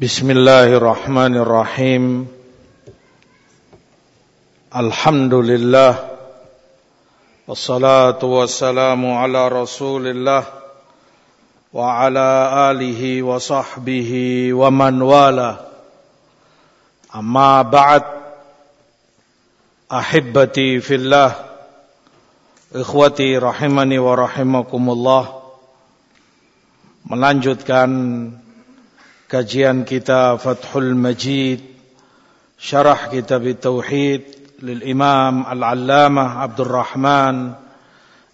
بسم الله الرحمن الرحيم الحمد لله والصلاة والسلام على رسول الله وعلى آله وصحبه ومن والاه أما بعد أحبتي في الله إخوتي رحمني ورحمكم الله melanjutkan kajian kita Fathul Majid syarah kitab Tauhid lil Imam Al-Allamah Abdul Rahman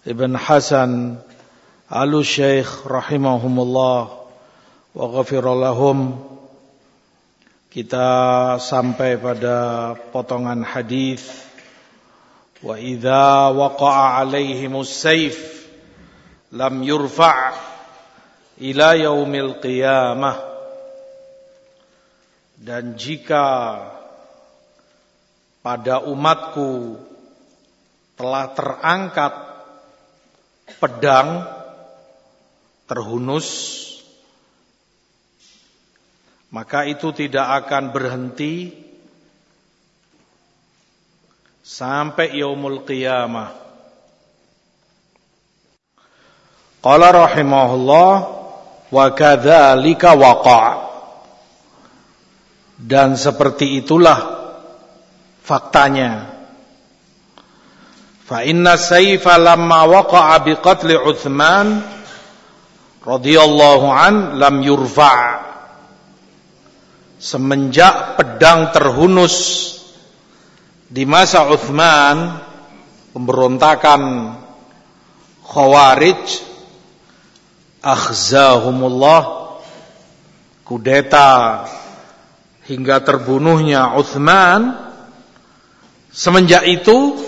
Ibn Hasan Al-Syekh rahimahumullah wa ghafir lahum kita sampai pada potongan hadis. Wa idza waqa'a alaihimus sayf lam yurfa' ila yaumil qiyamah dan jika pada umatku telah terangkat pedang terhunus maka itu tidak akan berhenti sampai yaumul qiyamah. Qala rahimahullah wa kadzalika waqa'a dan seperti itulah faktanya. Fa inna sayfa lamma waqa'a biqatli Uthman radhiyallahu an lam yurfa' semenjak pedang terhunus di masa Uthman pemberontakan Khawarij akhzahumullah kudeta hingga terbunuhnya Uthman semenjak itu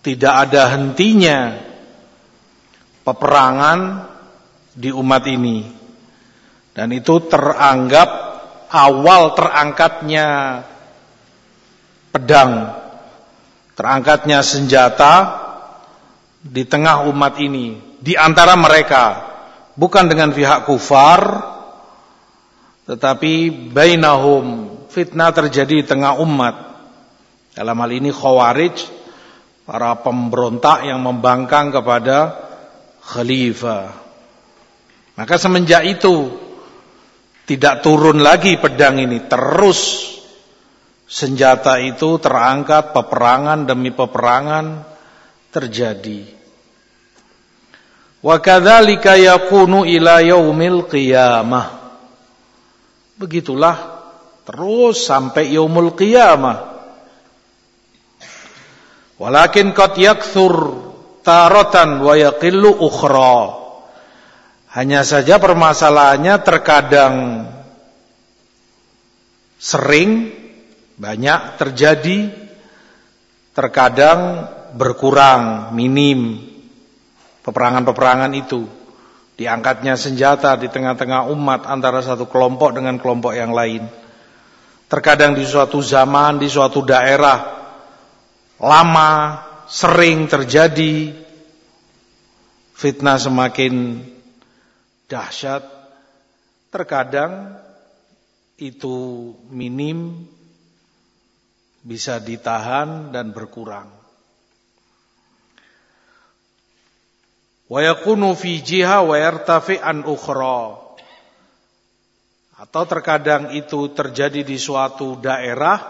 tidak ada hentinya peperangan di umat ini. Dan itu teranggap awal terangkatnya pedang terangkatnya senjata di tengah umat ini. Di antara mereka bukan dengan pihak kufar tetapi bainahum fitnah terjadi di tengah umat. Dalam hal ini khawarij, para pemberontak yang membangkang kepada khalifah. Maka semenjak itu tidak turun lagi pedang ini, terus senjata itu terangkat peperangan demi peperangan terjadi. Wa kadzalika yakunu ila yaumil qiyamah. Begitulah terus sampai yaumul qiyamah. Walakin qad yakthur taratan wa yaqillu ukhra. Hanya saja permasalahannya terkadang sering banyak terjadi terkadang berkurang minim peperangan-peperangan itu diangkatnya senjata di tengah-tengah umat antara satu kelompok dengan kelompok yang lain. Terkadang di suatu zaman, di suatu daerah lama, sering terjadi fitnah semakin dahsyat. Terkadang itu minim bisa ditahan dan berkurang. Wa yakunu fi jiha wa an ukhra. Atau terkadang itu terjadi di suatu daerah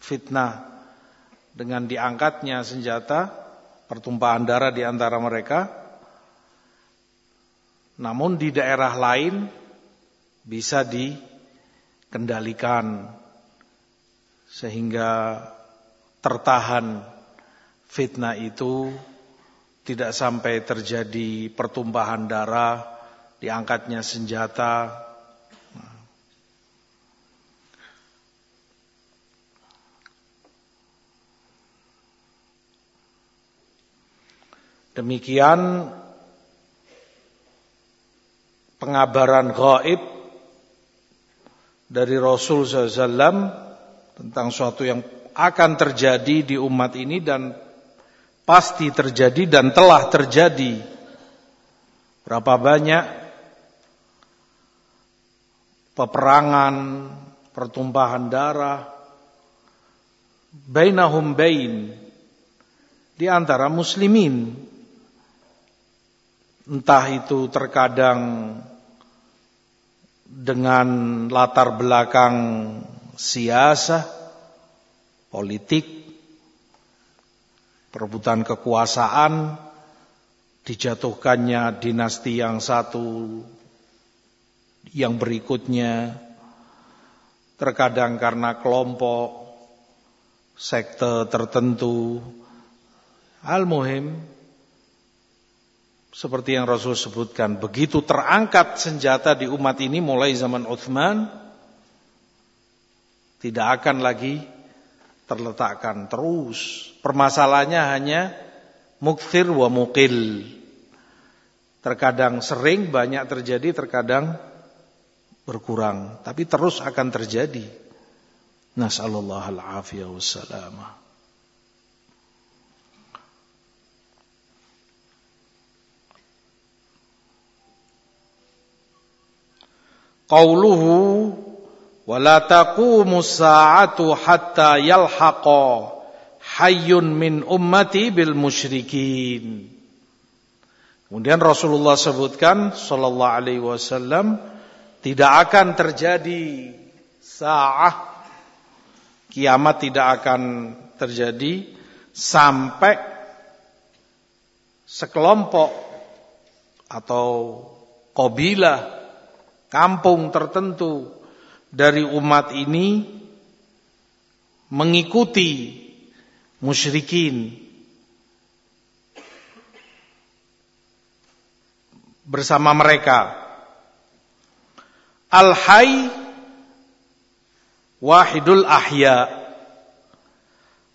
fitnah dengan diangkatnya senjata pertumpahan darah di antara mereka. Namun di daerah lain bisa dikendalikan sehingga tertahan fitnah itu tidak sampai terjadi pertumpahan darah, diangkatnya senjata. Demikian pengabaran gaib dari Rasul SAW tentang suatu yang akan terjadi di umat ini dan pasti terjadi dan telah terjadi. Berapa banyak peperangan, pertumpahan darah, bainahum bain di antara muslimin entah itu terkadang dengan latar belakang siasa, politik, perebutan kekuasaan, dijatuhkannya dinasti yang satu yang berikutnya, terkadang karena kelompok, sekte tertentu, al-muhim, seperti yang Rasul sebutkan, begitu terangkat senjata di umat ini mulai zaman Uthman, tidak akan lagi terletakkan terus. Permasalahannya hanya muktir wa mukil. Terkadang sering banyak terjadi, terkadang berkurang. Tapi terus akan terjadi. Nas'alullah al-afiyah wassalamah. Qauluhu wala taqumu sa'atu hatta yalhaqa hayyun min ummati bil musyrikin. Kemudian Rasulullah sebutkan sallallahu alaihi wasallam tidak akan terjadi sa'ah kiamat tidak akan terjadi sampai sekelompok atau kabilah kampung tertentu dari umat ini mengikuti musyrikin. Bersama mereka. Al-hayy wahidul ahya.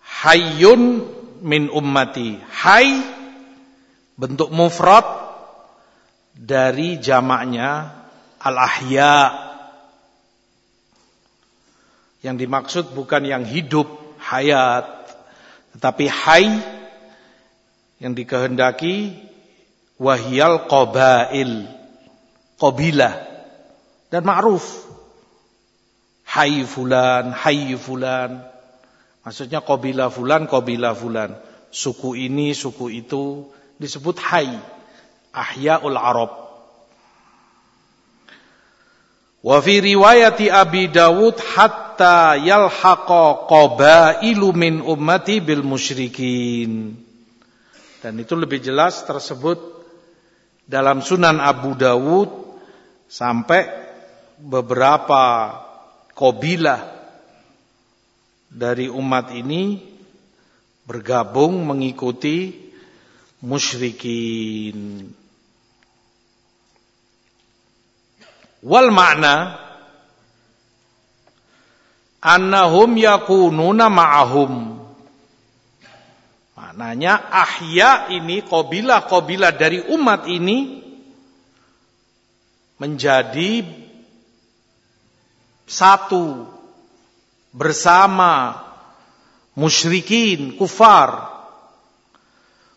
Hayyun min ummati. Hay bentuk mufrad dari jamaknya al-ahya. Yang dimaksud bukan yang hidup, hayat, tetapi hay yang dikehendaki wahyal qabail, qabilah dan ma'ruf. Hay fulan, hay fulan. Maksudnya qabilah fulan, qabilah fulan. Suku ini, suku itu disebut hay. Ahyaul Arab. Wa fi riwayati Abi Dawud hatta yalhaqa qabailu min ummati bil musyrikin. Dan itu lebih jelas tersebut dalam Sunan Abu Dawud sampai beberapa kabilah dari umat ini bergabung mengikuti musyrikin. Wal makna annahum yakununa ma'ahum. Maknanya ahya ini kabilah-kabilah dari umat ini menjadi satu bersama musyrikin kufar.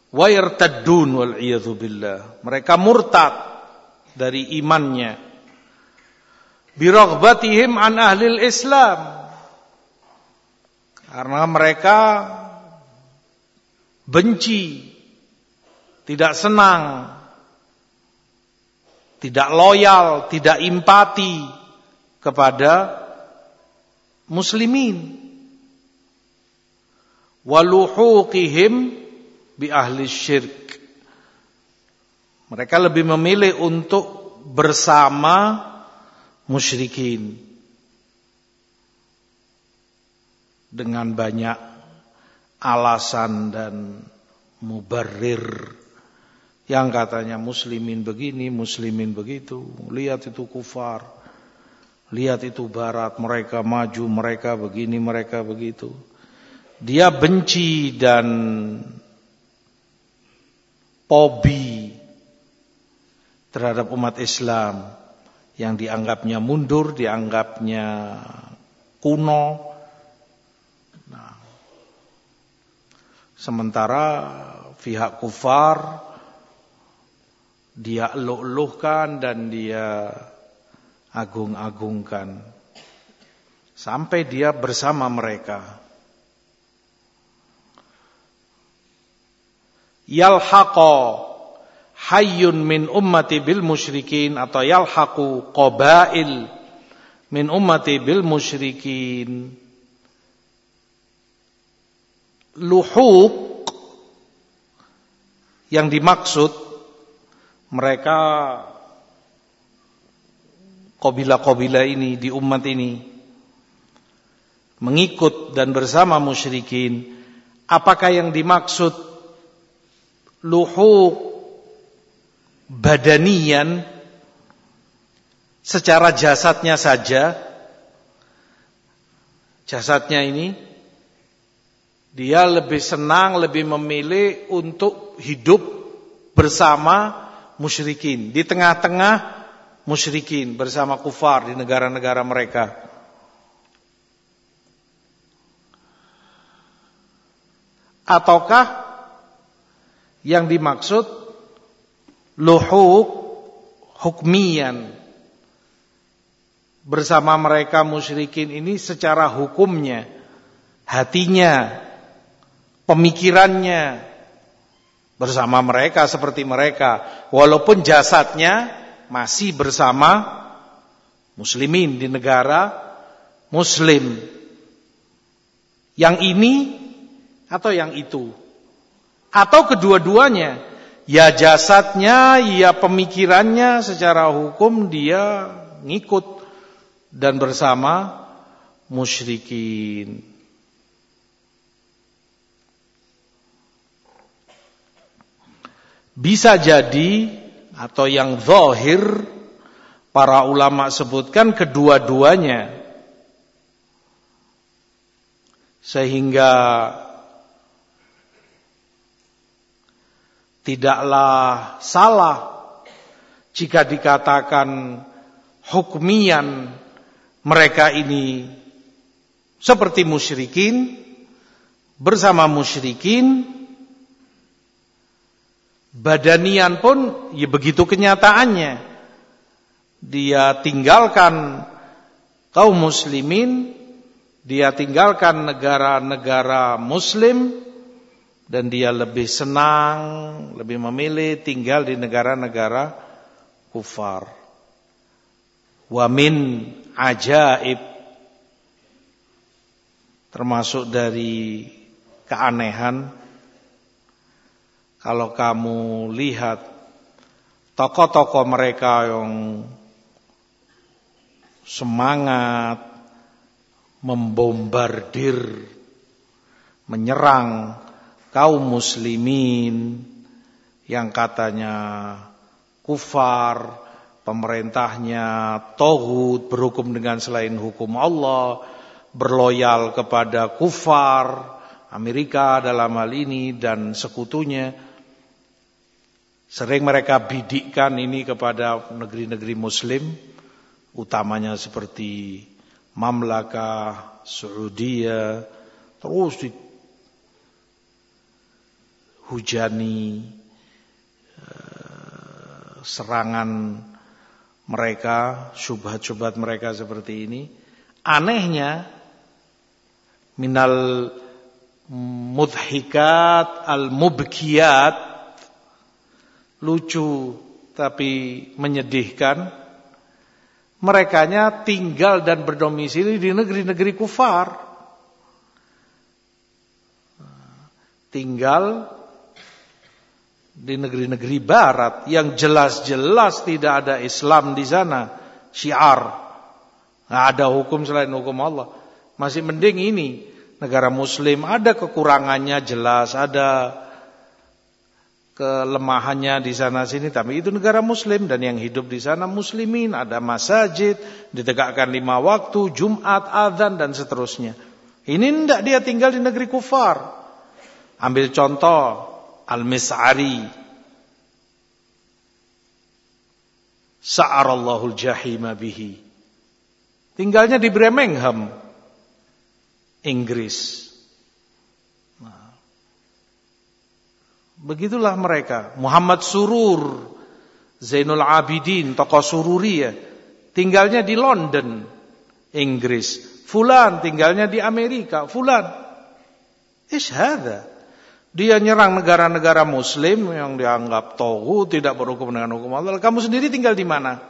Wa yartaddun wal billah. Mereka murtad dari imannya biraghbatihim an ahlil Islam. Karena mereka benci, tidak senang, tidak loyal, tidak empati kepada muslimin. Waluhuqihim bi ahli syirk. Mereka lebih memilih untuk bersama musyrikin dengan banyak alasan dan mubarrir yang katanya muslimin begini, muslimin begitu. Lihat itu kufar. Lihat itu barat, mereka maju, mereka begini, mereka begitu. Dia benci dan pobi terhadap umat Islam yang dianggapnya mundur, dianggapnya kuno. Nah, sementara pihak kufar dia eluh-eluhkan dan dia agung-agungkan sampai dia bersama mereka. Yalhaqa hayyun min ummati bil musyrikin atau yalhaqu qabail min ummati bil musyrikin. Luhuq yang dimaksud mereka kabilah-kabilah ini di umat ini mengikut dan bersama musyrikin apakah yang dimaksud luhuk badanian secara jasadnya saja jasadnya ini dia lebih senang lebih memilih untuk hidup bersama musyrikin di tengah-tengah musyrikin bersama kufar di negara-negara mereka. Ataukah yang dimaksud luhuk hukmian bersama mereka musyrikin ini secara hukumnya, hatinya, pemikirannya bersama mereka seperti mereka, walaupun jasadnya masih bersama muslimin di negara muslim. Yang ini atau yang itu. Atau kedua-duanya. Ya jasadnya, ya pemikirannya secara hukum dia ngikut dan bersama musyrikin. Bisa jadi atau yang zahir para ulama sebutkan kedua-duanya sehingga tidaklah salah jika dikatakan hukmian mereka ini seperti musyrikin bersama musyrikin Badanian pun ya begitu kenyataannya. Dia tinggalkan kaum muslimin, dia tinggalkan negara-negara muslim dan dia lebih senang, lebih memilih tinggal di negara-negara kufar. Wa min ajaib termasuk dari keanehan kalau kamu lihat tokoh-tokoh mereka yang semangat membombardir, menyerang kaum muslimin yang katanya kufar, pemerintahnya tohut, berhukum dengan selain hukum Allah, berloyal kepada kufar, Amerika dalam hal ini dan sekutunya, Sering mereka bidikkan ini kepada negeri-negeri muslim, utamanya seperti Mamlaka, Saudi, terus dihujani eh, serangan mereka, syubhat-syubhat mereka seperti ini. Anehnya, minal mudhikat al-mubkiyat lucu tapi menyedihkan. Merekanya tinggal dan berdomisili di negeri-negeri kufar. Tinggal di negeri-negeri barat yang jelas-jelas tidak ada Islam di sana. Syiar. Nggak ada hukum selain hukum Allah. Masih mending ini. Negara muslim ada kekurangannya jelas. Ada kelemahannya di sana sini tapi itu negara muslim dan yang hidup di sana muslimin ada masjid ditegakkan lima waktu Jumat azan dan seterusnya ini tidak dia tinggal di negeri kufar ambil contoh Al-Mis'ari Sa'arallahul jahima bihi tinggalnya di Birmingham Inggris Begitulah mereka. Muhammad Surur, Zainul Abidin, tokoh Sururi ya. tinggalnya di London, Inggris. Fulan tinggalnya di Amerika, fulan. Ish Dia nyerang negara-negara muslim yang dianggap tohu, tidak berhukum dengan hukum Allah. Kamu sendiri tinggal di mana?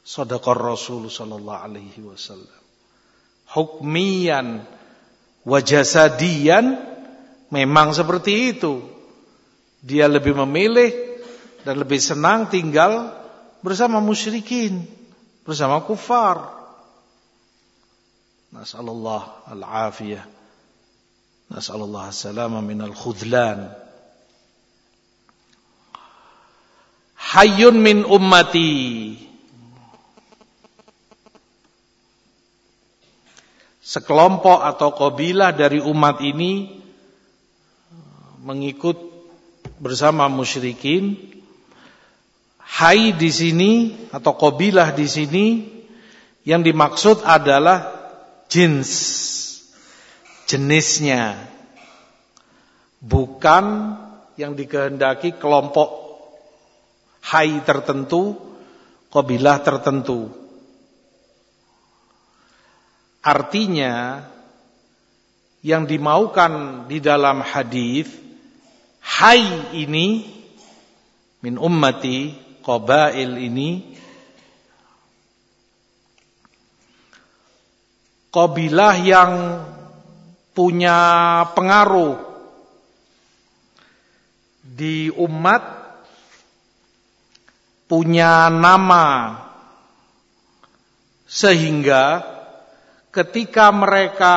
Sadaqar Rasul sallallahu alaihi wasallam. Hukmiyan wajasadian memang seperti itu. Dia lebih memilih dan lebih senang tinggal bersama musyrikin bersama kufar. Nasallallahu al-afiyah. Nasallallahu as-salama al khudlan. Hayyun min ummati. Sekelompok atau kabilah dari umat ini mengikut bersama musyrikin Hai di sini atau kobilah di sini yang dimaksud adalah jins, jenisnya, bukan yang dikehendaki kelompok hai tertentu, kobilah tertentu. Artinya yang dimaukan di dalam hadis hai ini min ummati Qabail ini Qabilah yang punya pengaruh di umat punya nama sehingga ketika mereka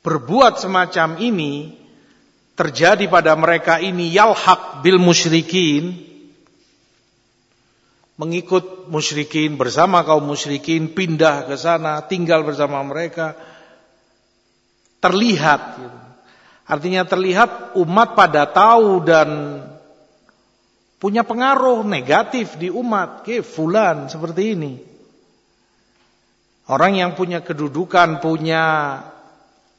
berbuat semacam ini terjadi pada mereka ini yalhaq bil musyrikin mengikut musyrikin bersama kaum musyrikin pindah ke sana tinggal bersama mereka terlihat. Artinya terlihat umat pada tahu dan punya pengaruh negatif di umat. Ke fulan seperti ini. Orang yang punya kedudukan punya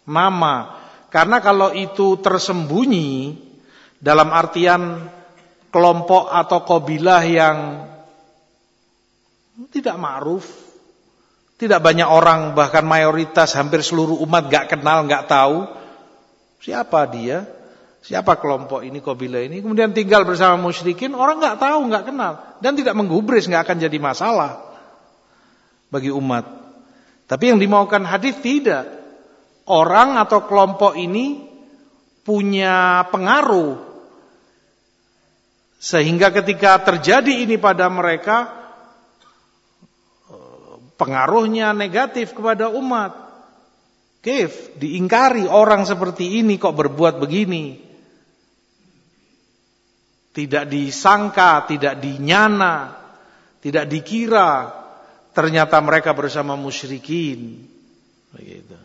nama. Karena kalau itu tersembunyi dalam artian kelompok atau kabilah yang tidak ma'ruf. Tidak banyak orang, bahkan mayoritas hampir seluruh umat gak kenal, gak tahu. Siapa dia? Siapa kelompok ini, kabilah ini? Kemudian tinggal bersama musyrikin, orang gak tahu, gak kenal. Dan tidak menggubris, gak akan jadi masalah. Bagi umat. Tapi yang dimaukan hadis tidak. Orang atau kelompok ini punya pengaruh. Sehingga ketika terjadi ini pada mereka, pengaruhnya negatif kepada umat. Kif, diingkari orang seperti ini kok berbuat begini. Tidak disangka, tidak dinyana, tidak dikira. Ternyata mereka bersama musyrikin. Begitu.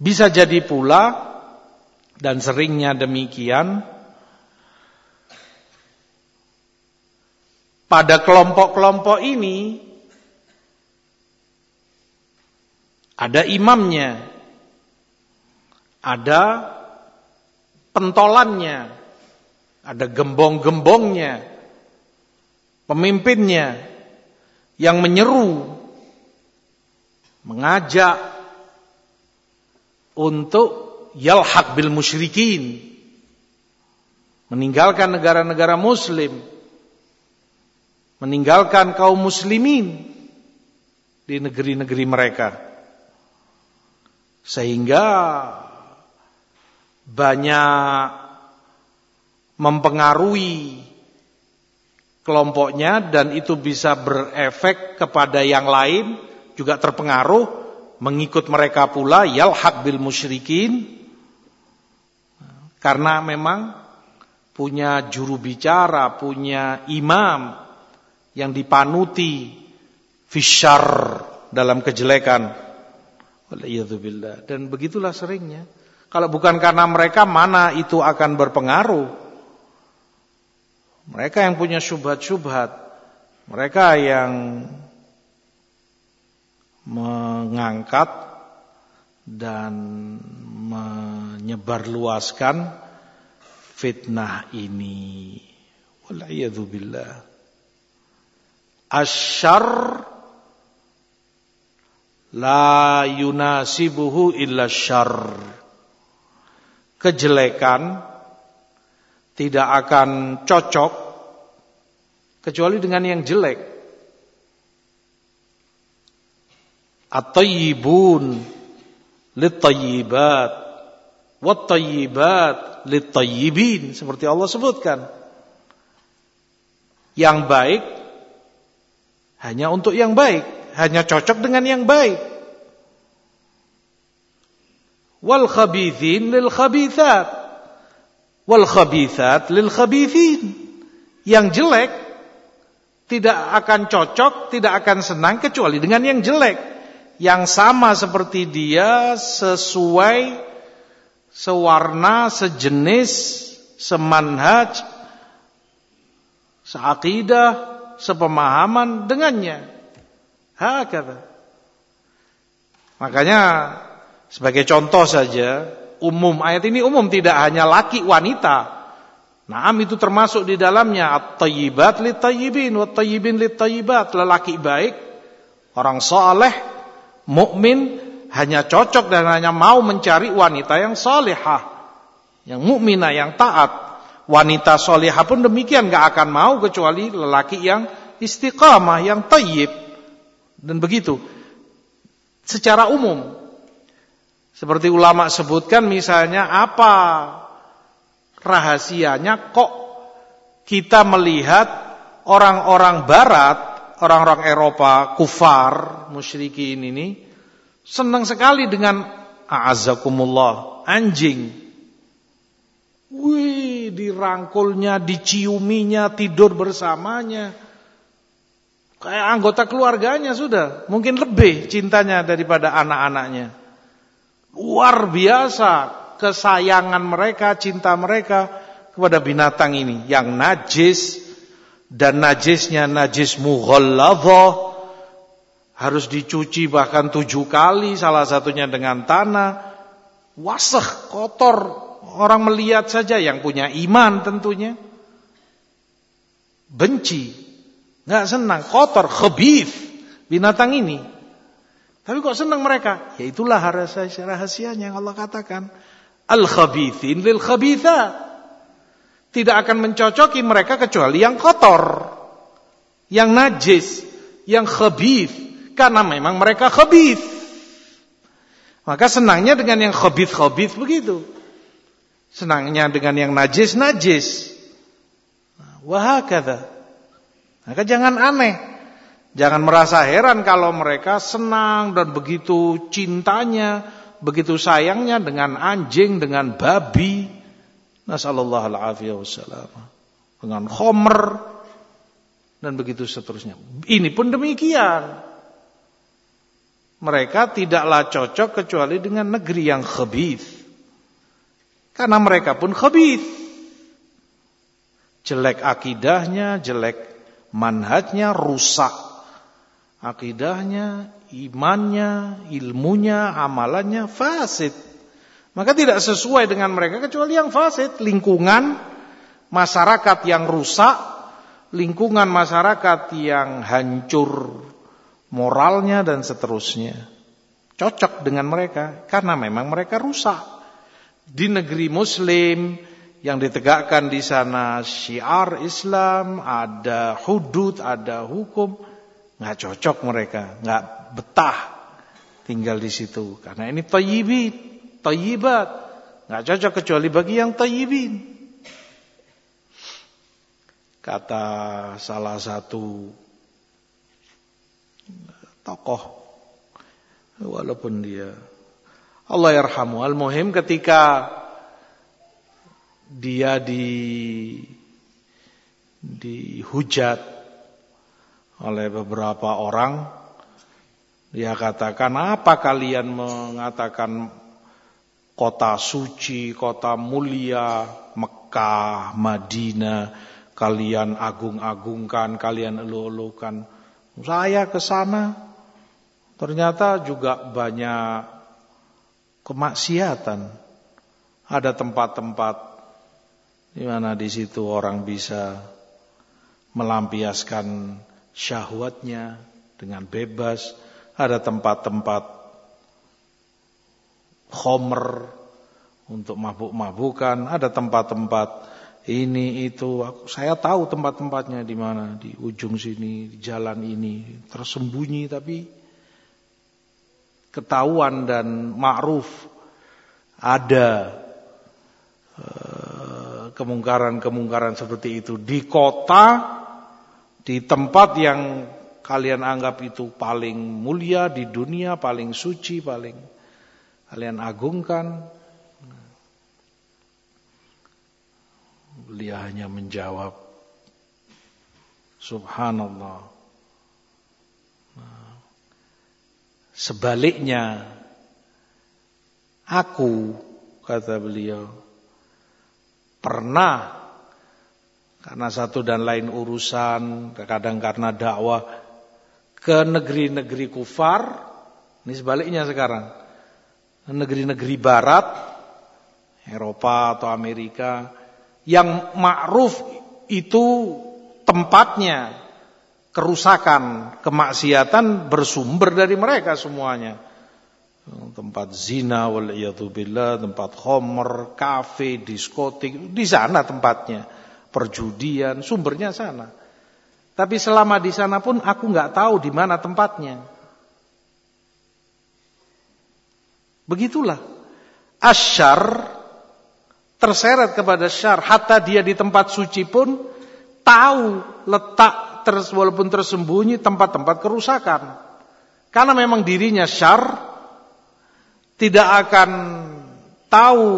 Bisa jadi pula, dan seringnya demikian, pada kelompok-kelompok ini ada imamnya, ada pentolannya, ada gembong-gembongnya, pemimpinnya yang menyeru, mengajak untuk yalhaq bil musyrikin, meninggalkan negara-negara muslim, meninggalkan kaum muslimin di negeri-negeri mereka. Sehingga banyak mempengaruhi kelompoknya dan itu bisa berefek kepada yang lain juga terpengaruh mengikut mereka pula yalhaq bil musyrikin karena memang punya juru bicara, punya imam yang dipanuti fisyar dalam kejelekan. Dan begitulah seringnya. Kalau bukan karena mereka, mana itu akan berpengaruh? Mereka yang punya syubhat-syubhat. Mereka yang mengangkat dan menyebarluaskan fitnah ini. Wal'iyadu billah. Asyar la yunasibuhu illa syar. Kejelekan tidak akan cocok kecuali dengan yang jelek. At-tayyibun lit-tayyibat wat-tayyibat lit-tayyibin seperti Allah sebutkan. Yang baik hanya untuk yang baik, hanya cocok dengan yang baik. Wal khabithin lil khabithat wal khabithat lil khabithin. Yang jelek tidak akan cocok, tidak akan senang kecuali dengan yang jelek. Yang sama seperti dia sesuai sewarna, sejenis, semanhaj, seakidah, sepemahaman dengannya. Hakata. Makanya sebagai contoh saja umum. Ayat ini umum tidak hanya laki wanita. Naam itu termasuk di dalamnya at-tayyibat lit-tayyibin wat-tayyibin lit-tayyibat. Lelaki baik, orang saleh, mukmin hanya cocok dan hanya mau mencari wanita yang salihah, yang mukminah, yang taat. Wanita salihah pun demikian gak akan mau kecuali lelaki yang istiqamah, yang tayyib. Dan begitu. Secara umum, seperti ulama sebutkan misalnya apa rahasianya kok kita melihat orang-orang barat, orang-orang Eropa, kufar, musyrikin ini senang sekali dengan a'azzakumullah, anjing. Wih, dirangkulnya, diciuminya, tidur bersamanya. Kayak anggota keluarganya sudah, mungkin lebih cintanya daripada anak-anaknya. Luar biasa kesayangan mereka, cinta mereka kepada binatang ini yang najis dan najisnya najis mughalladhah harus dicuci bahkan tujuh kali salah satunya dengan tanah wasah kotor orang melihat saja yang punya iman tentunya benci nggak senang kotor khabith binatang ini tapi kok senang mereka? Ya itulah rahasia rahasianya yang Allah katakan. Al-khabithin lil khabitha. Tidak akan mencocoki mereka kecuali yang kotor. Yang najis. Yang khabith. Karena memang mereka khabith. Maka senangnya dengan yang khabith-khabith begitu. Senangnya dengan yang najis-najis. Wahakata. Maka jangan aneh. Jangan merasa heran kalau mereka senang dan begitu cintanya, begitu sayangnya dengan anjing, dengan babi. Nasallallahu alaihi wasallam. Dengan khomer dan begitu seterusnya. Ini pun demikian. Mereka tidaklah cocok kecuali dengan negeri yang khabith. Karena mereka pun khabith. Jelek akidahnya, jelek manhajnya, rusak akidahnya, imannya, ilmunya, amalannya fasid. Maka tidak sesuai dengan mereka kecuali yang fasid, lingkungan masyarakat yang rusak, lingkungan masyarakat yang hancur moralnya dan seterusnya. Cocok dengan mereka karena memang mereka rusak. Di negeri muslim yang ditegakkan di sana syiar Islam, ada hudud, ada hukum nggak cocok mereka, nggak betah tinggal di situ karena ini tayyibin, tayyibat, nggak cocok kecuali bagi yang tayyibin. Kata salah satu tokoh walaupun dia Allah yarhamu al-muhim ketika dia di dihujat oleh beberapa orang. Dia katakan, apa kalian mengatakan kota suci, kota mulia, Mekah, Madinah, kalian agung-agungkan, kalian elu-elukan. Saya ke sana, ternyata juga banyak kemaksiatan. Ada tempat-tempat di mana di situ orang bisa melampiaskan syahwatnya dengan bebas. Ada tempat-tempat khomer untuk mabuk-mabukan, ada tempat-tempat ini itu saya tahu tempat-tempatnya di mana di ujung sini di jalan ini tersembunyi tapi ketahuan dan ma'ruf ada eh, kemungkaran-kemungkaran seperti itu di kota di tempat yang kalian anggap itu paling mulia di dunia, paling suci, paling kalian agungkan. Beliau hanya menjawab, Subhanallah. Sebaliknya, aku, kata beliau, pernah karena satu dan lain urusan, kadang karena dakwah ke negeri-negeri kufar, ini sebaliknya sekarang. Negeri-negeri barat, Eropa atau Amerika, yang ma'ruf itu tempatnya kerusakan, kemaksiatan bersumber dari mereka semuanya. Tempat zina, billah, tempat homer, kafe, diskotik, di sana tempatnya perjudian, sumbernya sana. Tapi selama di sana pun aku nggak tahu di mana tempatnya. Begitulah. Asyar terseret kepada syar. Hatta dia di tempat suci pun tahu letak terus walaupun tersembunyi tempat-tempat kerusakan. Karena memang dirinya syar tidak akan tahu,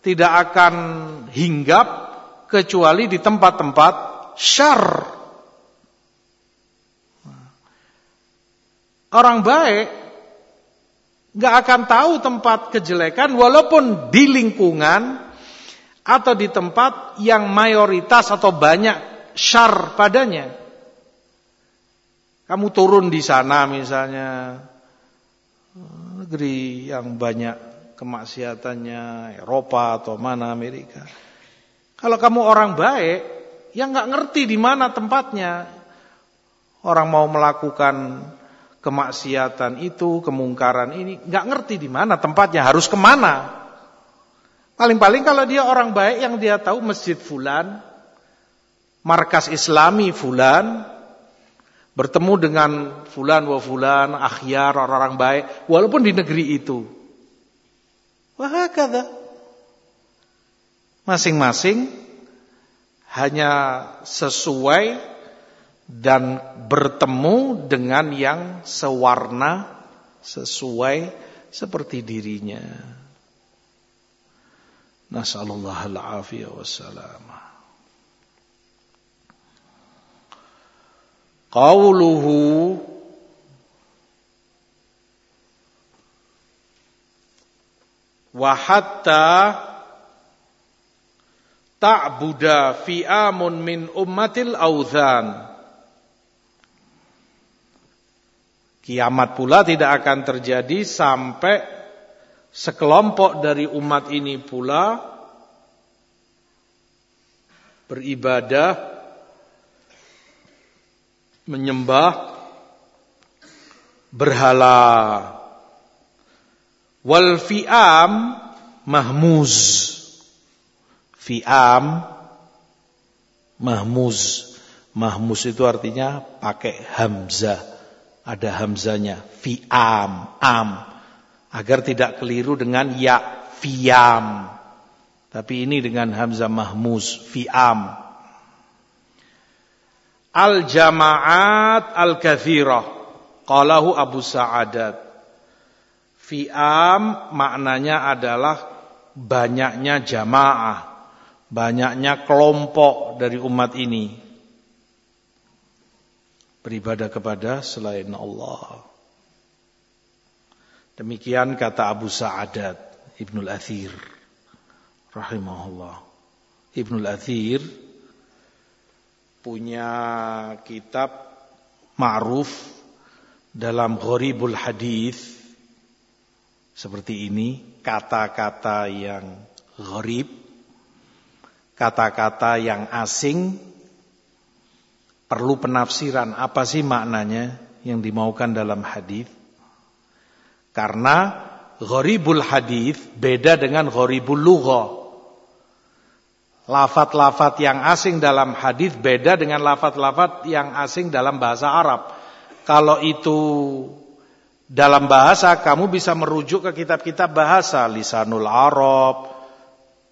tidak akan hinggap kecuali di tempat-tempat syar. Orang baik nggak akan tahu tempat kejelekan walaupun di lingkungan atau di tempat yang mayoritas atau banyak syar padanya. Kamu turun di sana misalnya negeri yang banyak kemaksiatannya Eropa atau mana Amerika. Kalau kamu orang baik, yang nggak ngerti di mana tempatnya. Orang mau melakukan kemaksiatan itu, kemungkaran ini, nggak ngerti di mana tempatnya, harus ke mana. Paling-paling kalau dia orang baik yang dia tahu masjid fulan, markas islami fulan, bertemu dengan fulan wa fulan, akhyar, orang-orang baik, walaupun di negeri itu. Wah, kata Masing-masing hanya sesuai dan bertemu dengan yang sewarna sesuai seperti dirinya. Nasallallahu al-afiyah wassalamah. Qauluhu wa hatta ta'buda fi'amun min ummatil auzan. Kiamat pula tidak akan terjadi sampai sekelompok dari umat ini pula beribadah menyembah berhala. Wal fi'am mahmuz. Fi'am Mahmuz. Mahmuz itu artinya pakai hamzah. Ada hamzanya Fi'am Am. Agar tidak keliru dengan ya Fi'am. Tapi ini dengan hamzah mahmuz. Fi'am Al-jama'at al-kathirah. Qalahu Abu Sa'adat. Fi'am maknanya adalah banyaknya jamaah. Banyaknya kelompok dari umat ini. Beribadah kepada selain Allah. Demikian kata Abu Sa'adat Ibnul Athir. Rahimahullah. Ibnul Athir punya kitab ma'ruf dalam Gharibul Hadis seperti ini, kata-kata yang gharib kata-kata yang asing perlu penafsiran apa sih maknanya yang dimaukan dalam hadis. Karena gharibul hadis beda dengan gharibul lughah. Lafat-lafat yang asing dalam hadis beda dengan lafat-lafat yang asing dalam bahasa Arab. Kalau itu dalam bahasa kamu bisa merujuk ke kitab-kitab bahasa Lisanul Arab,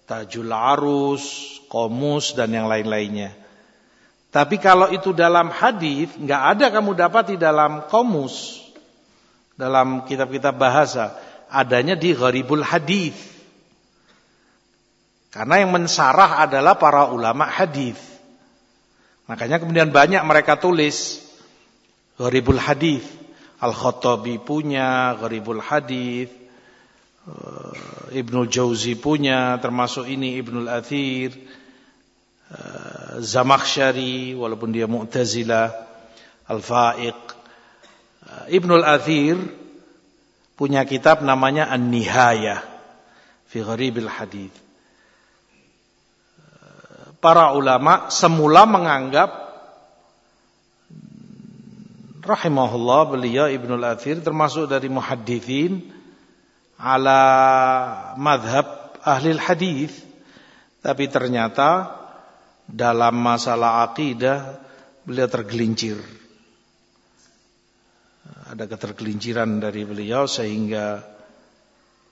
Tajul Arus, Komus dan yang lain-lainnya. Tapi kalau itu dalam hadis nggak ada kamu dapat di dalam komus, dalam kitab-kitab bahasa, adanya di gharibul hadis. Karena yang mensarah adalah para ulama hadis. Makanya kemudian banyak mereka tulis gharibul hadis. Al-Khattabi punya Gharibul Hadis, eh, Ibnul Jauzi punya, termasuk ini Ibnul Athir, eh, Zamakhsyari walaupun dia Mu'tazilah, Al-Fa'iq. Eh, Ibnul Athir punya kitab namanya An-Nihayah fi Gharibil Hadis. Para ulama semula menganggap rahimahullah beliau Ibnul Athir termasuk dari muhaddithin ala madhab ahli hadis tapi ternyata dalam masalah akidah beliau tergelincir. Ada ketergelinciran dari beliau sehingga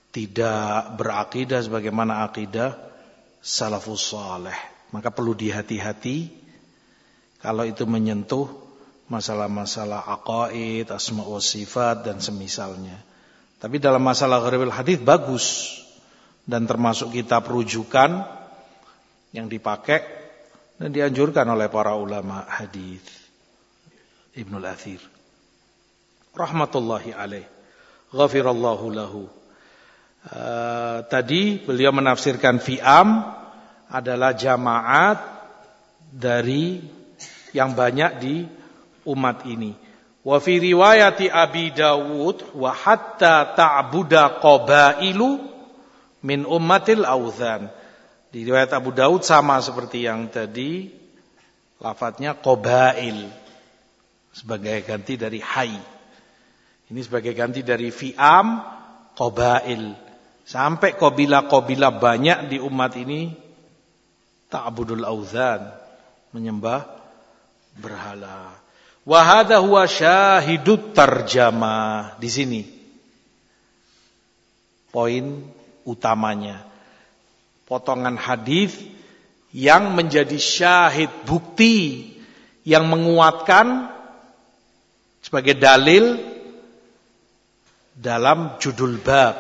tidak berakidah sebagaimana akidah salafus saleh maka perlu dihati-hati kalau itu menyentuh masalah-masalah aqaid, asma wa sifat dan semisalnya. Tapi dalam masalah gharibul hadis bagus. Dan termasuk kitab rujukan yang dipakai dan dianjurkan oleh para ulama hadis. Ibnu Athir rahmatullahi alaih. Ghafirallahu lahu. Uh, tadi beliau menafsirkan fi'am adalah jamaat dari yang banyak di umat ini. Wa fi riwayati Abi Dawud wa hatta ta'buda qabailu min ummatil auzan. Di riwayat Abu Dawud sama seperti yang tadi lafadznya qabail sebagai ganti dari hai. Ini sebagai ganti dari fi'am qabail. Sampai kobila-kobila banyak di umat ini ta'budul auzan, menyembah berhala. Wahada huwa syahidut tarjamah di sini. Poin utamanya. Potongan hadis yang menjadi syahid bukti yang menguatkan sebagai dalil dalam judul bab.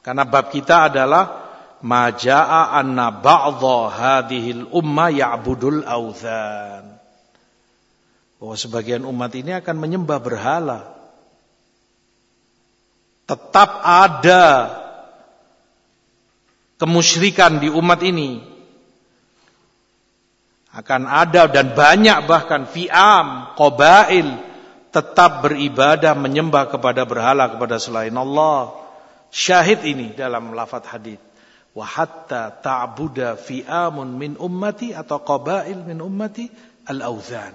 Karena bab kita adalah majaa anna ba'dha hadhil umma ya'budul authan bahwa sebagian umat ini akan menyembah berhala. Tetap ada kemusyrikan di umat ini. Akan ada dan banyak bahkan fi'am, qabail tetap beribadah menyembah kepada berhala kepada selain Allah. Syahid ini dalam lafaz hadis. Wa hatta ta'buda fi'amun min ummati atau qabail min ummati al-auzan.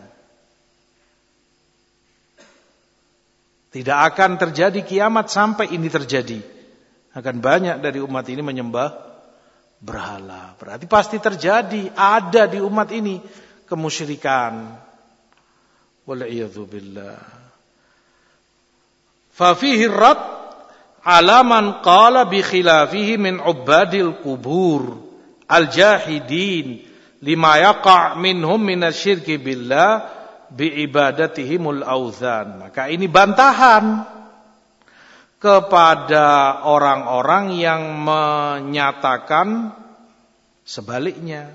Tidak akan terjadi kiamat sampai ini terjadi. Akan banyak dari umat ini menyembah berhala. Berarti pasti terjadi, ada di umat ini kemusyrikan. Wal'iyadzubillah. Fafihi rad alaman qala bi khilafihi min ubadil kubur al-jahidin lima yaqa' minhum minasyirki billah biibadatihimul auzan. Maka ini bantahan kepada orang-orang yang menyatakan sebaliknya.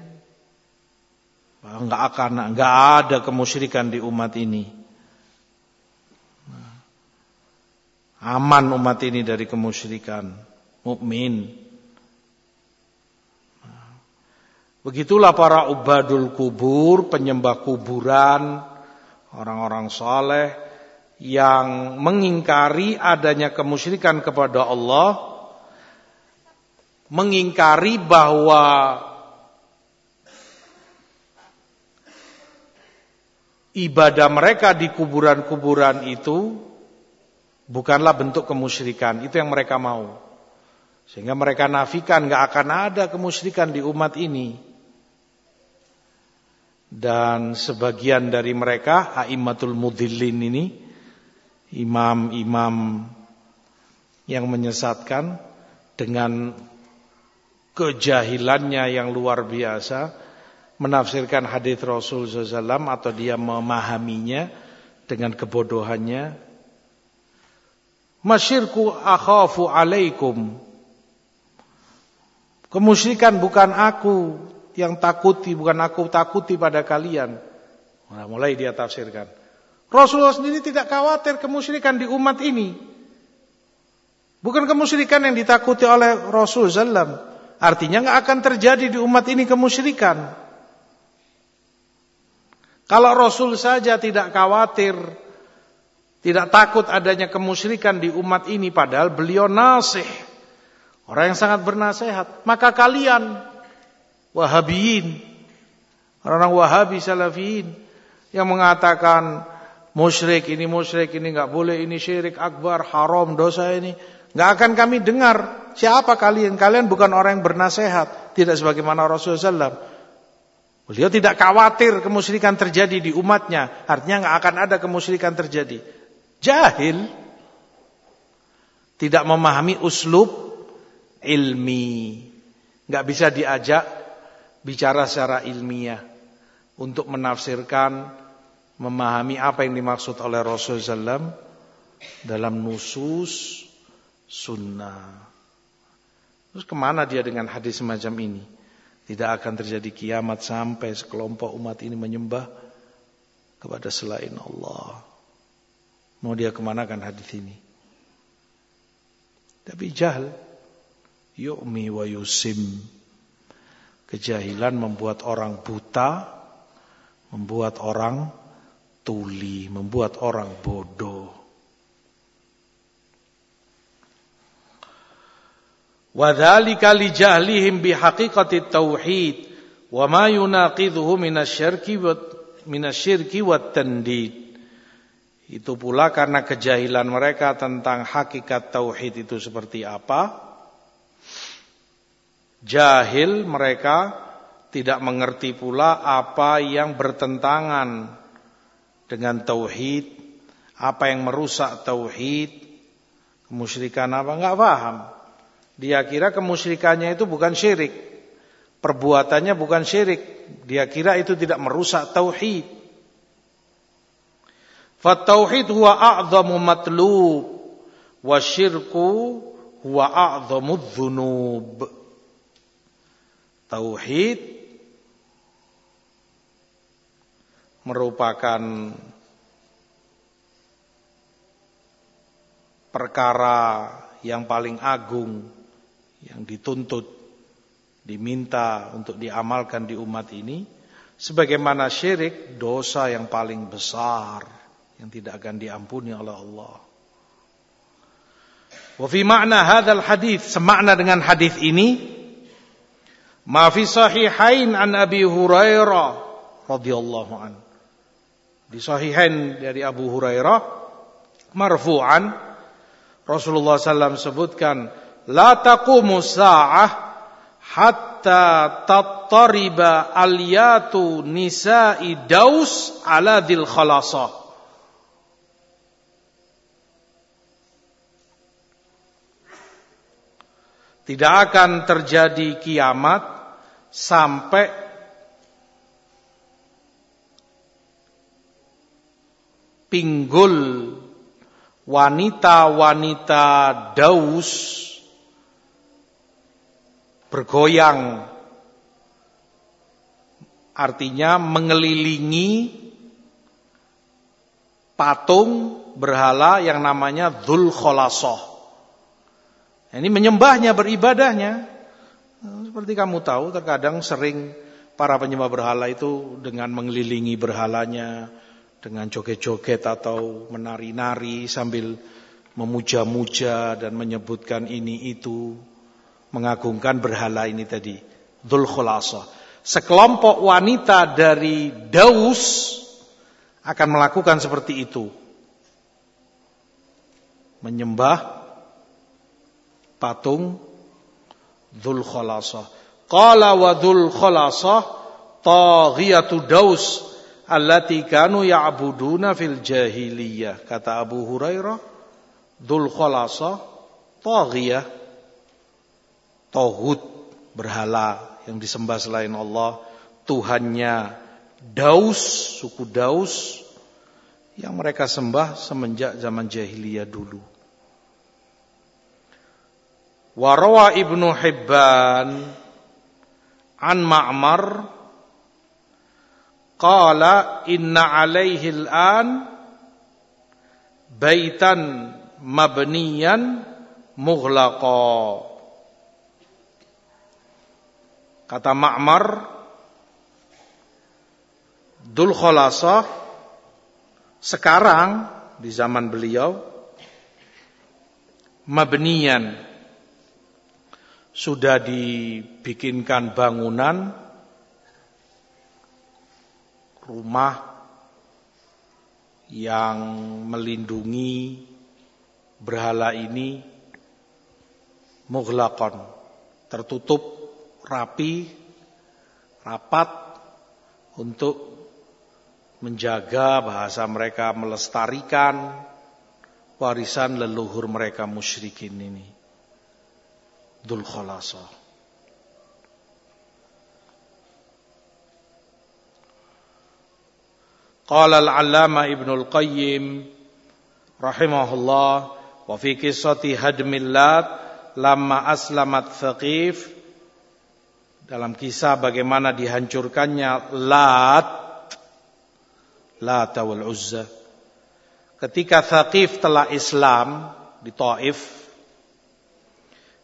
Enggak akan enggak ada kemusyrikan di umat ini. Aman umat ini dari kemusyrikan, mukmin. Begitulah para ubadul kubur, penyembah kuburan, orang-orang saleh yang mengingkari adanya kemusyrikan kepada Allah, mengingkari bahwa ibadah mereka di kuburan-kuburan itu bukanlah bentuk kemusyrikan. Itu yang mereka mau. Sehingga mereka nafikan nggak akan ada kemusyrikan di umat ini. Dan sebagian dari mereka, A'immatul Mudhillin ini, imam-imam yang menyesatkan dengan kejahilannya yang luar biasa, menafsirkan hadis Rasul SAW atau dia memahaminya dengan kebodohannya. Masyirku akhafu alaikum. Kemusyrikan bukan aku yang takuti, bukan aku takuti pada kalian. Nah, mulai dia tafsirkan. Rasulullah sendiri tidak khawatir kemusyrikan di umat ini. Bukan kemusyrikan yang ditakuti oleh Rasul SAW. Artinya nggak akan terjadi di umat ini kemusyrikan. Kalau Rasul saja tidak khawatir, tidak takut adanya kemusyrikan di umat ini padahal beliau nasih. Orang yang sangat bernasehat. Maka kalian Wahabiyin, orang-orang Wahabi Salafiyin yang mengatakan musyrik ini musyrik ini nggak boleh ini syirik akbar haram dosa ini nggak akan kami dengar siapa kalian kalian bukan orang yang bernasehat tidak sebagaimana Rasulullah SAW Beliau tidak khawatir kemusyrikan terjadi di umatnya. Artinya nggak akan ada kemusyrikan terjadi. Jahil. Tidak memahami uslub ilmi. Nggak bisa diajak bicara secara ilmiah. Untuk menafsirkan, memahami apa yang dimaksud oleh Rasulullah SAW dalam nusus sunnah. Terus ke mana dia dengan hadis semacam ini? Tidak akan terjadi kiamat sampai sekelompok umat ini menyembah kepada selain Allah. Mau dia kemanakan hadis ini? Tapi jahil. Yu'mi wa yusim. Kejahilan membuat orang buta. Membuat orang tuli. Membuat orang bodoh. Wadhalika li jahlihim bihaqiqati tauhid wa ma yunaqidhuhu minasyirki wa minasyirki wat tandid. Itu pula karena kejahilan mereka tentang hakikat tauhid itu seperti apa. Jahil mereka tidak mengerti pula apa yang bertentangan dengan tauhid, apa yang merusak tauhid, kemusyrikan apa enggak paham. Dia kira kemusyrikannya itu bukan syirik. Perbuatannya bukan syirik. Dia kira itu tidak merusak tauhid. Fatauhid huwa a'zamu matlub wa syirku huwa a'zamu dzunub. Tauhid merupakan perkara yang paling agung yang dituntut diminta untuk diamalkan di umat ini sebagaimana syirik dosa yang paling besar yang tidak akan diampuni oleh Allah. Wa fi makna hadzal hadis semakna dengan hadis ini ma fi sahihain an Abi Hurairah radhiyallahu an. Di sahihain dari Abu Hurairah marfu'an Rasulullah SAW sebutkan la taqumu sa'ah hatta tattariba aliyatu nisa'i daus ala dil khalasah. Tidak akan terjadi kiamat sampai pinggul wanita-wanita daus bergoyang artinya mengelilingi patung berhala yang namanya Dhul Kholasoh. Ini menyembahnya, beribadahnya. Seperti kamu tahu, terkadang sering para penyembah berhala itu dengan mengelilingi berhalanya, dengan joget-joget atau menari-nari sambil memuja-muja dan menyebutkan ini itu mengagungkan berhala ini tadi. Dhul Khulasa. Sekelompok wanita dari Daus akan melakukan seperti itu. Menyembah patung Dhul Khalasah. Qala wa Dhul Khalasah taghiyatu Daus allati kanu ya'buduna fil jahiliyah. Kata Abu Hurairah, Dhul Khalasah taghiyah tauhid berhala yang disembah selain Allah, tuhannya Daus, suku Daus yang mereka sembah semenjak zaman jahiliyah dulu. Warawa Ibnu Hibban an Ma'mar qala inna alaihi al-an baitan mabniyan mughlaqa. Kata Ma'mar Dul Kholasah sekarang di zaman beliau mabniyan sudah dibikinkan bangunan rumah yang melindungi berhala ini mughlaqan tertutup rapi, rapat untuk menjaga bahasa mereka, melestarikan warisan leluhur mereka musyrikin ini. Dul Khalasa. Qala al-allama Ibnu al-Qayyim rahimahullah wa fi qissati hadmillat lamma aslamat dalam kisah bagaimana dihancurkannya Lat Lat wal Uzza ketika Thaqif telah Islam di Taif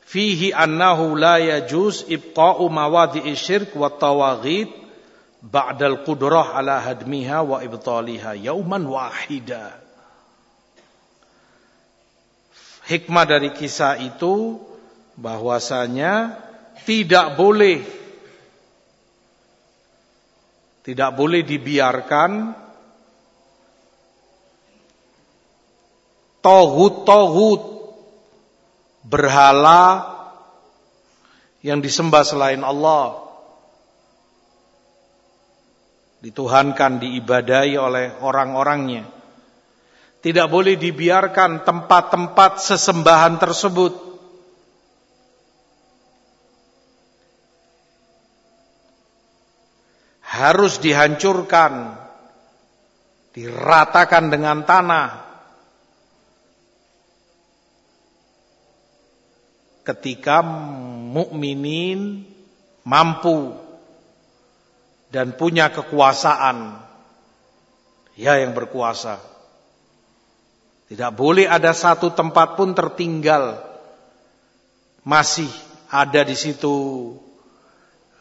fihi annahu la yajuz ibqa'u mawadi'i syirk wa tawaghid ba'dal qudrah ala hadmiha wa ibtaliha yauman wahida. Hikmah dari kisah itu bahwasanya tidak boleh tidak boleh dibiarkan tohut-tohut berhala yang disembah selain Allah. Dituhankan diibadai oleh orang-orangnya. Tidak boleh dibiarkan tempat-tempat sesembahan tersebut. Harus dihancurkan, diratakan dengan tanah. Ketika mukminin mampu dan punya kekuasaan, ya yang berkuasa. Tidak boleh ada satu tempat pun tertinggal. Masih ada di situ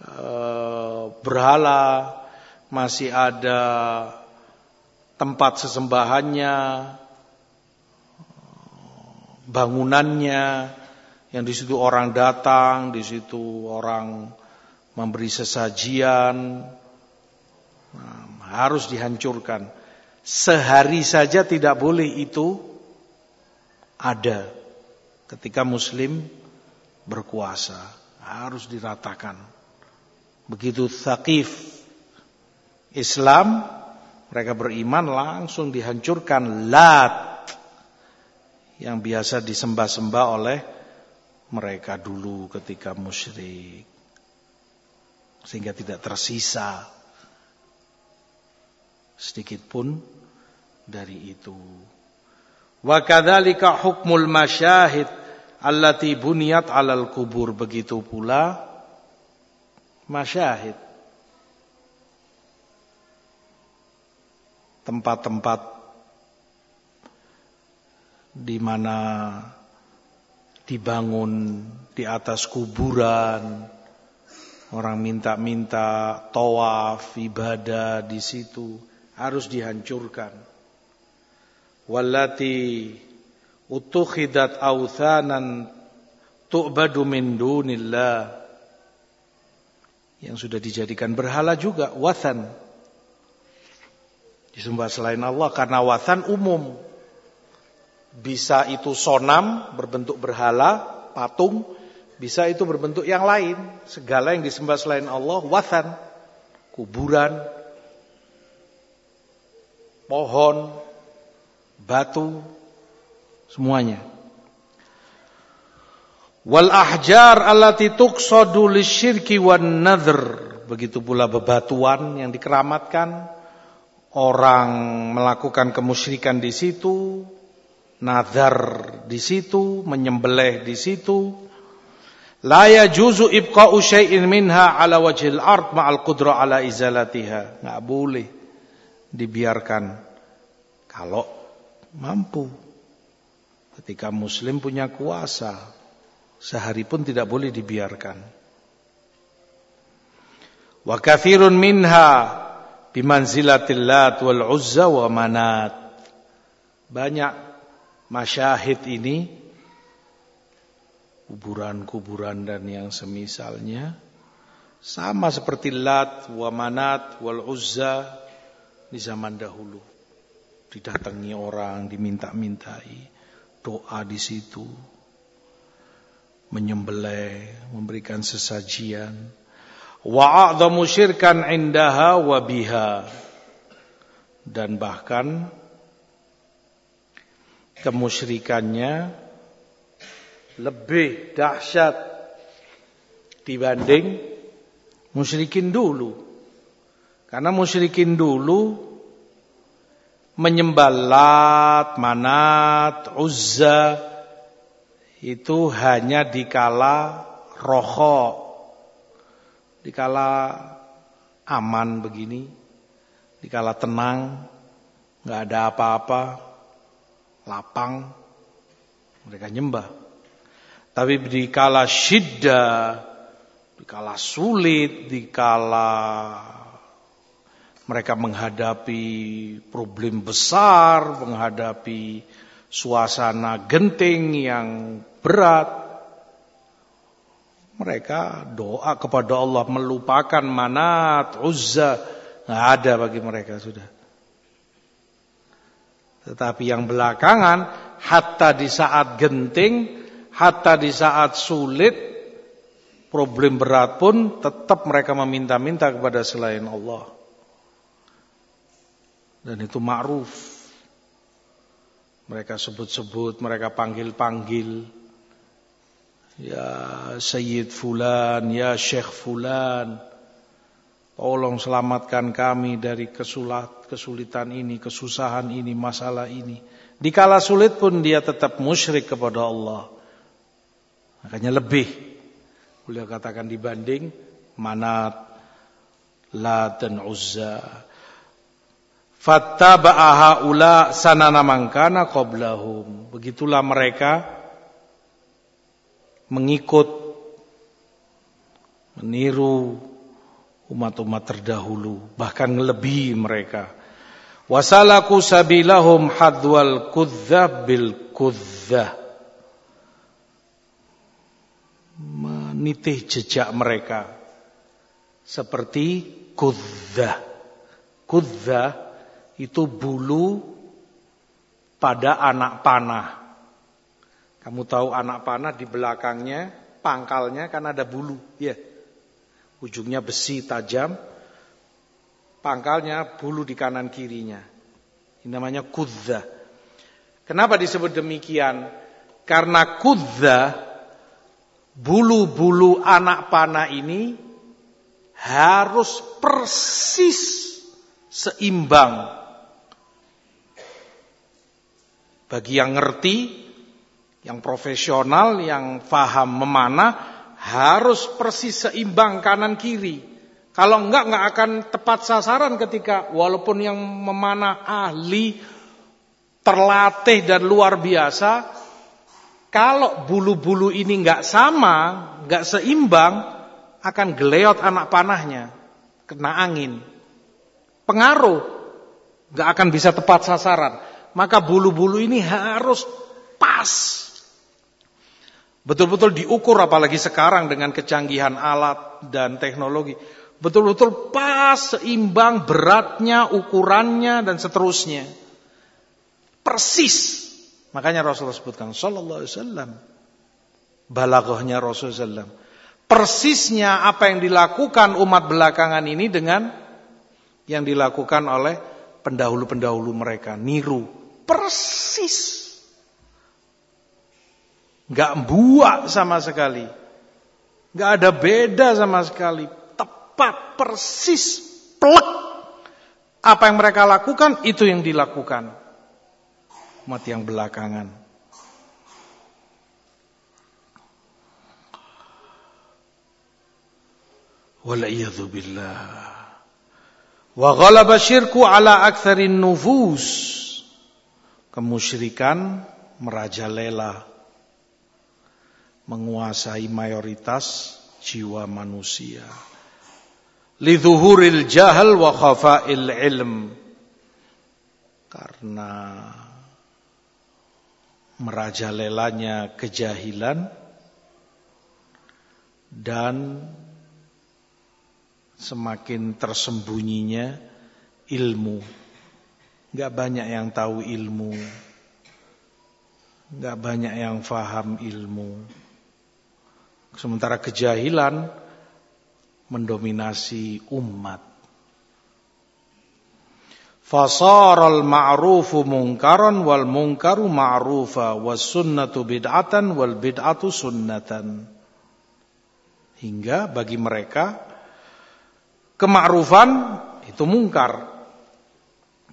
Eh, berhala, masih ada tempat sesembahannya, bangunannya, yang di situ orang datang, di situ orang memberi sesajian, nah, harus dihancurkan. Sehari saja tidak boleh itu ada ketika Muslim berkuasa, harus diratakan. Begitu Thaqif Islam, mereka beriman langsung dihancurkan Lat yang biasa disembah-sembah oleh mereka dulu ketika musyrik. Sehingga tidak tersisa sedikit pun dari itu. Wa kadzalika hukmul masyahid allati buniyat alal kubur begitu pula masyahid. Tempat-tempat di mana dibangun di atas kuburan, orang minta-minta tawaf, ibadah di situ harus dihancurkan. Wallati utukhidat authanan tu'badu min dunillah yang sudah dijadikan berhala juga wathan Disembah selain Allah karena wathan umum. Bisa itu sonam berbentuk berhala, patung, bisa itu berbentuk yang lain. Segala yang disembah selain Allah wathan. Kuburan, pohon, batu, semuanya. Wal ahjar allati tuqsadu lisyirki wan nadhr. Begitu pula bebatuan yang dikeramatkan. Orang melakukan kemusyrikan di situ, nazar di situ, menyembelih di situ. La yajuzu ibqa'u syai'in minha ala wajhil ard ma'al qudra ala izalatiha. Enggak boleh dibiarkan kalau mampu. Ketika muslim punya kuasa, sehari pun tidak boleh dibiarkan. Wa kathirun minha bimanzilatil lat wal uzza wa manat. Banyak masyahid ini kuburan-kuburan dan yang semisalnya sama seperti Lat wa Manat wal Uzza di zaman dahulu. Didatangi orang, diminta-mintai, doa di situ, menyembelih, memberikan sesajian wa a'dhamu syirkan indaha wa biha dan bahkan kemusyrikannya lebih dahsyat dibanding musyrikin dulu. Karena musyrikin dulu menyembah Lat, Manat, Uzza itu hanya dikala rohok dikala aman begini, dikala tenang, nggak ada apa-apa, lapang, mereka nyembah. Tapi dikala syidda, dikala sulit, dikala mereka menghadapi problem besar, menghadapi suasana genting yang berat, mereka doa kepada Allah melupakan manat, uzza. Nggak ada bagi mereka sudah. Tetapi yang belakangan, hatta di saat genting, hatta di saat sulit, problem berat pun tetap mereka meminta-minta kepada selain Allah. Dan itu ma'ruf. Mereka sebut-sebut, mereka panggil-panggil. Ya Sayyid Fulan, Ya Syekh Fulan, tolong selamatkan kami dari kesulat, kesulitan ini, kesusahan ini, masalah ini. Dikala sulit pun dia tetap musyrik kepada Allah. Makanya lebih, beliau katakan dibanding manat, la dan uzza. Fattaba'aha ula sanana mangkana qoblahum. Begitulah mereka mengikut meniru umat-umat terdahulu bahkan melebihi mereka. Wasalaku sabilahum hadwal kudza bil kudza. Menitih jejak mereka seperti kudza. Kudza itu bulu pada anak panah. Kamu tahu anak panah di belakangnya, pangkalnya kan ada bulu, ya. Ujungnya besi tajam, pangkalnya bulu di kanan kirinya. Ini namanya kudza. Kenapa disebut demikian? Karena kudza, bulu-bulu anak panah ini harus persis seimbang. Bagi yang ngerti, yang profesional, yang faham memanah harus persis seimbang kanan kiri. Kalau enggak enggak akan tepat sasaran ketika walaupun yang memanah ahli terlatih dan luar biasa kalau bulu-bulu ini enggak sama, enggak seimbang akan geleot anak panahnya, kena angin. Pengaruh enggak akan bisa tepat sasaran. Maka bulu-bulu ini harus pas Betul-betul diukur apalagi sekarang dengan kecanggihan alat dan teknologi. Betul-betul pas, seimbang, beratnya, ukurannya, dan seterusnya. Persis. Makanya Rasulullah sebutkan, Sallallahu Alaihi Wasallam. Balaghahnya Rasulullah SAW. Persisnya apa yang dilakukan umat belakangan ini dengan yang dilakukan oleh pendahulu-pendahulu mereka. Niru. Persis. Gak buak sama sekali. Gak ada beda sama sekali tepat, persis, plek. Apa yang mereka lakukan, itu yang dilakukan. Umat yang belakangan. Wal'iyadhu billah. Wa ghalaba syirku ala aktharin nufus. Kemusyrikan merajalela. Menguasai mayoritas jiwa manusia lidhuhuril jahal wa khafa'il ilm karena merajalelanya kejahilan dan semakin tersembunyinya ilmu. Gak banyak yang tahu ilmu. Gak banyak yang faham ilmu. Sementara kejahilan mendominasi umat. Fasaral ma'rufu munkaran wal munkaru ma'rufa was sunnatu bid'atan wal bid'atu sunnatan. Hingga bagi mereka kemakrufan itu mungkar.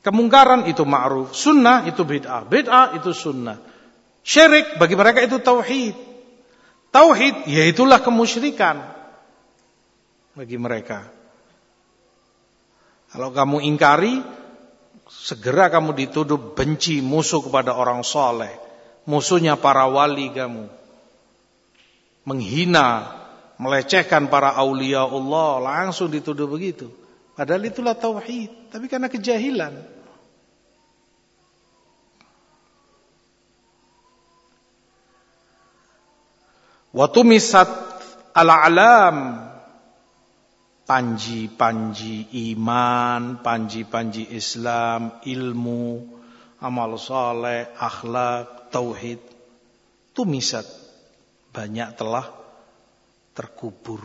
Kemungkaran itu ma'ruf, sunnah itu bid'ah, bid'ah itu sunnah. Syirik bagi mereka itu tauhid. Tauhid yaitulah kemusyrikan bagi mereka. Kalau kamu ingkari, segera kamu dituduh benci musuh kepada orang soleh. Musuhnya para wali kamu. Menghina, melecehkan para aulia Allah, langsung dituduh begitu. Padahal itulah tauhid, tapi karena kejahilan. Watumisat al-alam panji-panji iman, panji-panji Islam, ilmu, amal soleh, akhlak, tauhid, tumisat banyak telah terkubur.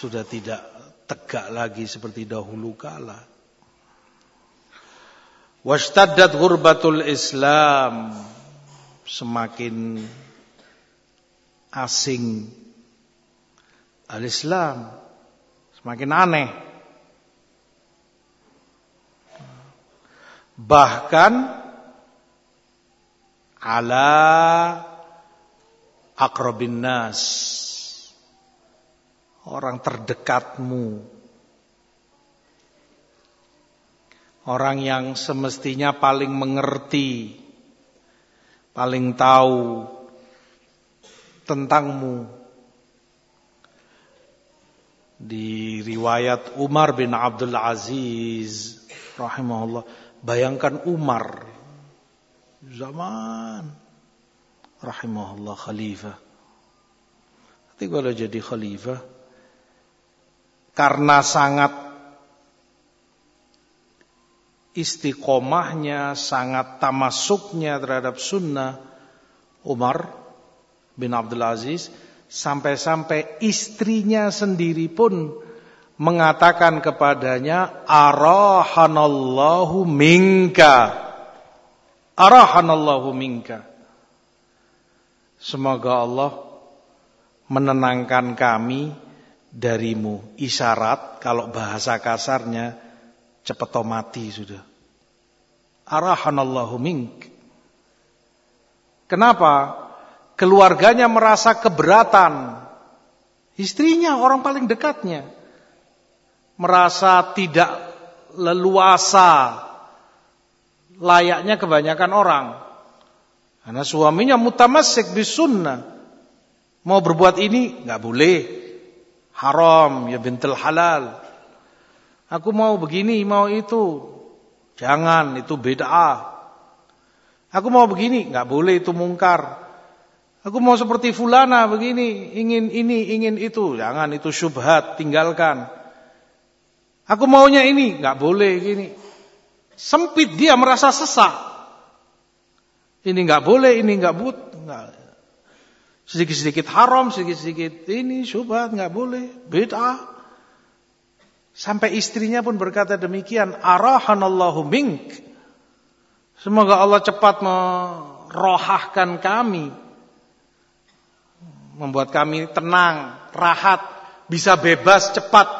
Sudah tidak tegak lagi seperti dahulu kala. Washtaddat ghurbatul Islam semakin asing. al-Islam semakin aneh. Bahkan ala akrabin nas orang terdekatmu. Orang yang semestinya paling mengerti paling tahu tentangmu. Di riwayat Umar bin Abdul Aziz rahimahullah bayangkan Umar zaman rahimahullah khalifah. Tapi kalau jadi khalifah karena sangat istiqomahnya sangat tamasuknya terhadap sunnah Umar bin Abdul Aziz Sampai-sampai istrinya sendiri pun mengatakan kepadanya, Arahanallahu minka. Arahanallahu minka. Semoga Allah menenangkan kami darimu. Isyarat kalau bahasa kasarnya cepat mati sudah. Arahanallahu mink. Kenapa? keluarganya merasa keberatan. Istrinya orang paling dekatnya merasa tidak leluasa layaknya kebanyakan orang. Karena suaminya mutamasik di sunnah. Mau berbuat ini nggak boleh. Haram ya bintul halal. Aku mau begini, mau itu. Jangan, itu beda. Aku mau begini, nggak boleh itu mungkar. Aku mau seperti fulana begini, ingin ini, ingin itu. Jangan itu syubhat, tinggalkan. Aku maunya ini, nggak boleh gini. Sempit dia merasa sesak. Ini nggak boleh, ini nggak but, Sedikit-sedikit haram, sedikit-sedikit ini syubhat nggak boleh, beda. Sampai istrinya pun berkata demikian, arahanallahu mink. Semoga Allah cepat merohahkan kami membuat kami tenang, rahat, bisa bebas cepat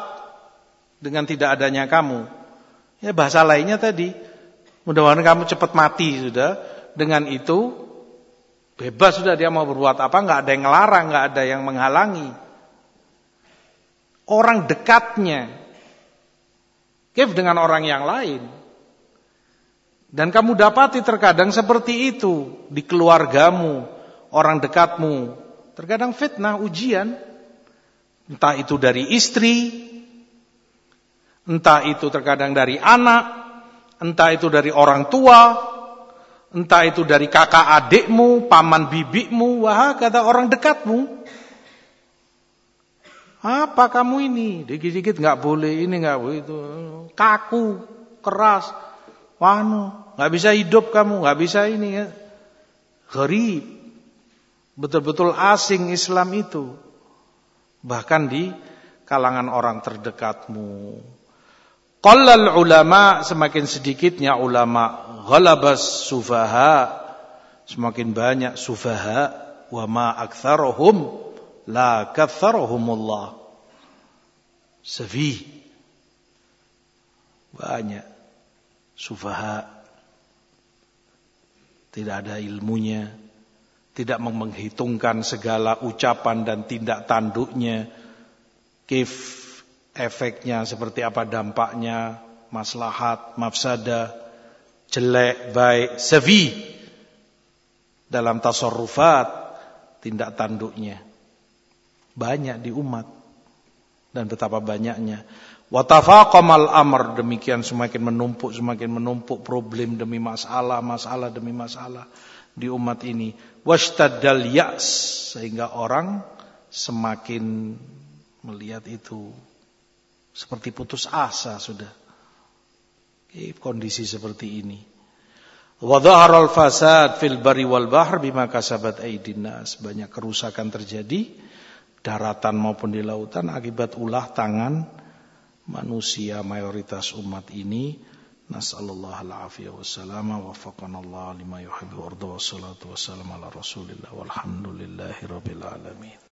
dengan tidak adanya kamu. Ya bahasa lainnya tadi, mudah-mudahan kamu cepat mati sudah. Dengan itu bebas sudah dia mau berbuat apa, nggak ada yang ngelarang, nggak ada yang menghalangi. Orang dekatnya, kif dengan orang yang lain. Dan kamu dapati terkadang seperti itu di keluargamu, orang dekatmu, Terkadang fitnah, ujian. Entah itu dari istri, entah itu terkadang dari anak, entah itu dari orang tua, entah itu dari kakak adikmu, paman bibimu, wah kata orang dekatmu. Apa kamu ini? Dikit-dikit nggak boleh ini nggak boleh itu. Kaku, keras, wanu, nggak bisa hidup kamu, nggak bisa ini ya. Gharib. Betul-betul asing Islam itu. Bahkan di kalangan orang terdekatmu. Qallal ulama semakin sedikitnya ulama ghalabas sufaha semakin banyak sufaha wa ma aktsaruhum la katsaruhumullah safi banyak. Sufaha. Tidak ada ilmunya. Tidak menghitungkan segala ucapan dan tindak tanduknya, kif efeknya seperti apa dampaknya, maslahat, mafsada, jelek, baik, sevi dalam tasarrufat, tindak tanduknya. Banyak di umat dan betapa banyaknya. Watafaqamal amr demikian semakin menumpuk semakin menumpuk problem demi masalah, masalah demi masalah di umat ini. Washtaddal ya's sehingga orang semakin melihat itu seperti putus asa sudah. Kondisi seperti ini. Wa al fasad fil bari wal bahr bima kasabat aydin nas. Banyak kerusakan terjadi daratan maupun di lautan akibat ulah tangan manusia mayoritas umat ini. Nasallallahu alaihi wasallam wa lima yuhibbu warda wassalatu wassalamu ala rasulillah walhamdulillahi alamin.